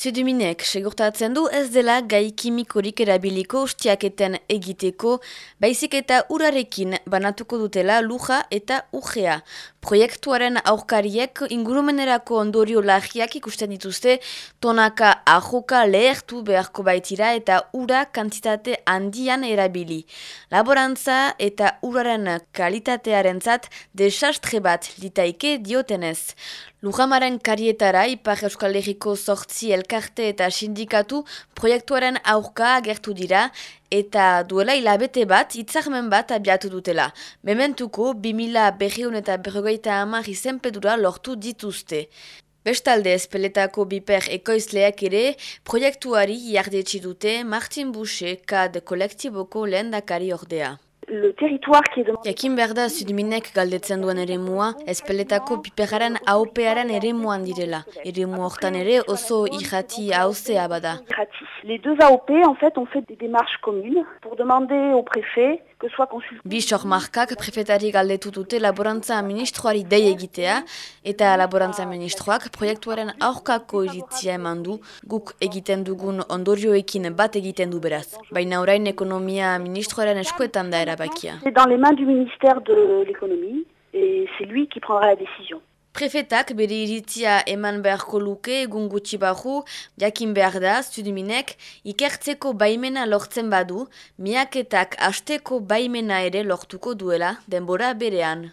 Zuduminek segurtatzen du ez dela gai kimikorik erabiliko ustiaketen egiteko, baizik eta urarekin banatuko dutela luja eta ugea. Proiektuaren aurkariek ingurumenerako ondorio lagiak ikusten dituzte, tonaka ajoka lehertu beharko baitira eta ura kantitate handian erabili. Laborantza eta uraren kalitatearen zat desastre bat litaike diotenez. Lujamaren karietara Ipar Euskal Herriko sortzi elkarte eta sindikatu proiektuaren aurka agertu dira eta duela hilabete bat hitzarmen bat abiatu dutela. Mementuko 2000 berriun eta berrogeita hamar izenpedura lortu dituzte. Bestalde espeletako biper ekoizleak ere proiektuari jardetsi dute Martin Boucher kad kolektiboko lehen dakari ordea le territoire qui est demandé. Jakin behar da Zuduminek galdetzen duen ere mua, ezpeletako piperaren AOParen ere muan direla. Ere hortan ere oso irrati hauzea bada. Les deux AOP en fait ont fait des démarches communes pour demander au préfet que soit consulté. Bi markak prefetari galdetu dute laborantza ministroari dei egitea eta laborantza ministroak proiektuaren aurkako iritzia eman du guk egiten dugun ondorioekin bat egiten du beraz. Baina orain ekonomia ministroaren eskuetan da era C'est dans les mains du ministère de l'économie et c'est lui qui prendra la décision. Prefetak bere iritzia eman beharko luke egun gutxi bahu, jakin behar da, studuminek, ikertzeko baimena lortzen badu, miaketak asteko baimena ere lortuko duela denbora berean.